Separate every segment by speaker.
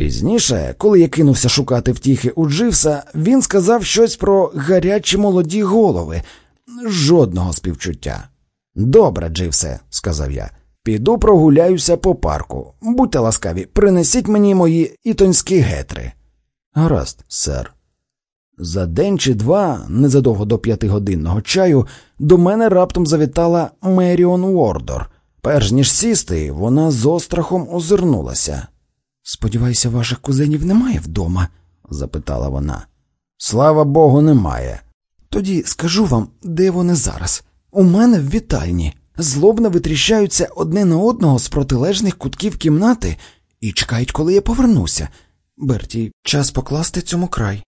Speaker 1: Пізніше, коли я кинувся шукати втіхи у Дживса, він сказав щось про гарячі молоді голови, жодного співчуття. Добре, Дживсе, сказав я. Піду прогуляюся по парку. Будьте ласкаві, принесіть мені мої ітонські гетри. Гаразд, сер. За день чи два, незадовго до п'ятигодинного чаю, до мене раптом завітала Меріон Уордор. Перш ніж сісти, вона з острахом озирнулася. Сподіваюся, ваших кузенів немає вдома? запитала вона. Слава Богу, немає. Тоді скажу вам, де вони зараз. У мене в вітальні. Злобно витріщаються одне на одного з протилежних кутків кімнати і чекають, коли я повернуся. Берті, час покласти цьому край.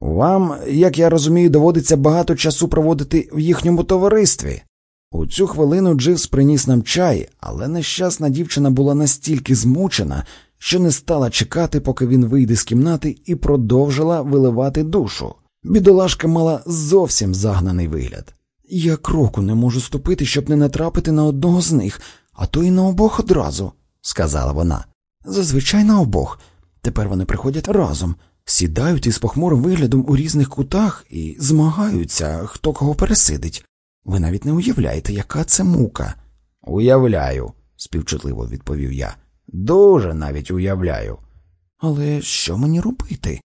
Speaker 1: Вам, як я розумію, доводиться багато часу проводити в їхньому товаристві. У цю хвилину Дживс приніс нам чай, але нещасна дівчина була настільки змучена, що не стала чекати, поки він вийде з кімнати, і продовжила виливати душу. Бідолашка мала зовсім загнаний вигляд. Я кроку не можу ступити, щоб не натрапити на одного з них, а то й на обох одразу, сказала вона. Зазвичай на обох. Тепер вони приходять разом, сідають із похмурим виглядом у різних кутах і змагаються, хто кого пересидить. Ви навіть не уявляєте, яка це мука. Уявляю, співчутливо відповів я. Дуже навіть уявляю. Але що мені робити?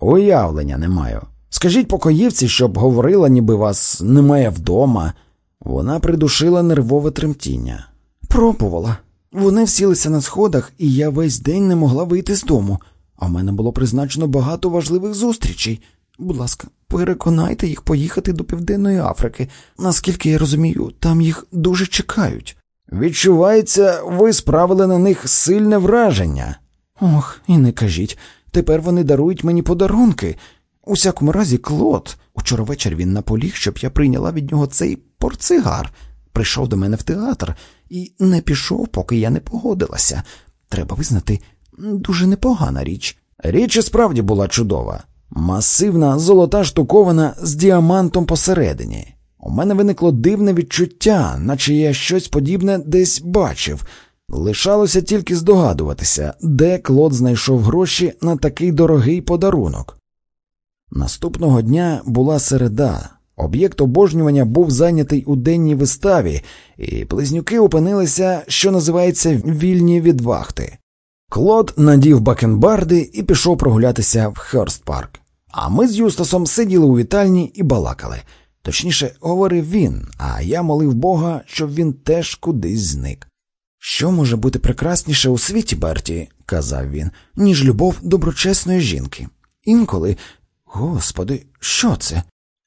Speaker 1: Уявлення не маю. Скажіть покоївці, щоб говорила, ніби вас немає вдома. Вона придушила нервове тремтіння. Пробувала. Вони всілися на сходах, і я весь день не могла вийти з дому, а в мене було призначено багато важливих зустрічей. Будь ласка, переконайте їх поїхати до Південної Африки. Наскільки я розумію, там їх дуже чекають. Відчувається, ви справили на них сильне враження. Ох, і не кажіть. Тепер вони дарують мені подарунки. У всякому разі, Клод. Учора вечір він наполіг, щоб я прийняла від нього цей портсигар. Прийшов до мене в театр і не пішов, поки я не погодилася. Треба визнати, дуже непогана річ. Річ і справді була чудова. Масивна золота штукована з діамантом посередині. У мене виникло дивне відчуття, наче я щось подібне десь бачив. Лишалося тільки здогадуватися, де Клод знайшов гроші на такий дорогий подарунок. Наступного дня була середа. Об'єкт обожнювання був зайнятий у денній виставі, і близнюки опинилися, що називається, вільні від вахти. Клод надів бакенбарди і пішов прогулятися в Херст Парк. А ми з Юстасом сиділи у вітальні і балакали. Точніше, говорив він, а я молив Бога, щоб він теж кудись зник. Що може бути прекрасніше у світі, Берті, казав він, ніж любов доброчесної жінки. Інколи, господи, що це?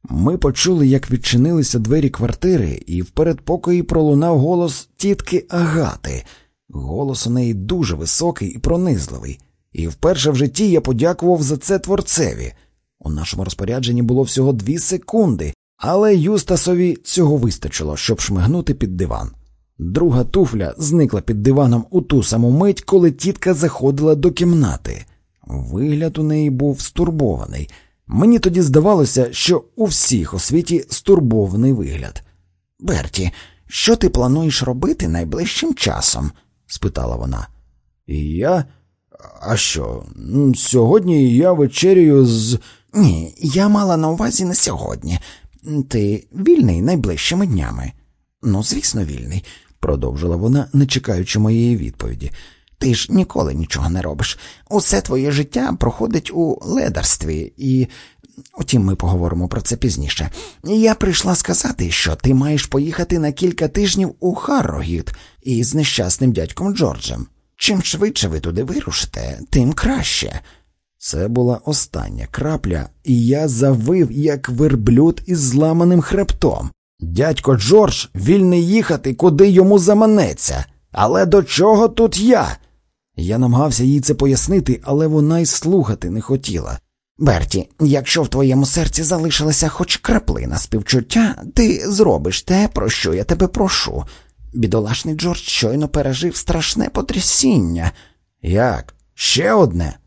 Speaker 1: Ми почули, як відчинилися двері квартири, і в передпокої пролунав голос тітки Агати. Голос у неї дуже високий і пронизливий, і вперше в житті я подякував за це творцеві. У нашому розпорядженні було всього дві секунди, але Юстасові цього вистачило, щоб шмигнути під диван. Друга туфля зникла під диваном у ту саму мить, коли тітка заходила до кімнати. Вигляд у неї був стурбований. Мені тоді здавалося, що у всіх у світі стурбований вигляд. Берті, що ти плануєш робити найближчим часом? спитала вона. І я. А що? Сьогодні я вечерюю з. Ні, я мала на увазі не сьогодні. Ти вільний найближчими днями? Ну, звісно, вільний, продовжила вона, не чекаючи моєї відповіді. Ти ж ніколи нічого не робиш. Усе твоє життя проходить у ледарстві, і. Утім, ми поговоримо про це пізніше. Я прийшла сказати, що ти маєш поїхати на кілька тижнів у Харрогіт із нещасним дядьком Джорджем. Чим швидше ви туди вирушите, тим краще. Це була остання крапля, і я завив, як верблюд із зламаним хребтом. Дядько Джордж вільний їхати, куди йому заманеться. Але до чого тут я? Я намагався їй це пояснити, але вона й слухати не хотіла. Берті, якщо в твоєму серці залишилася хоч краплина співчуття, ти зробиш те, про що я тебе прошу. Бідолашний Джордж щойно пережив страшне потрясіння. Як? Ще одне?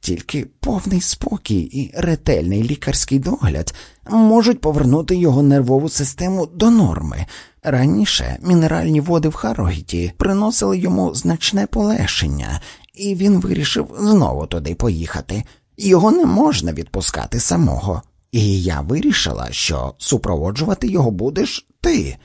Speaker 1: Тільки повний спокій і ретельний лікарський догляд можуть повернути його нервову систему до норми. Раніше мінеральні води в Харогіті приносили йому значне полегшення,
Speaker 2: і він вирішив знову туди поїхати. Його не можна відпускати самого. І я вирішила, що супроводжувати його будеш ти.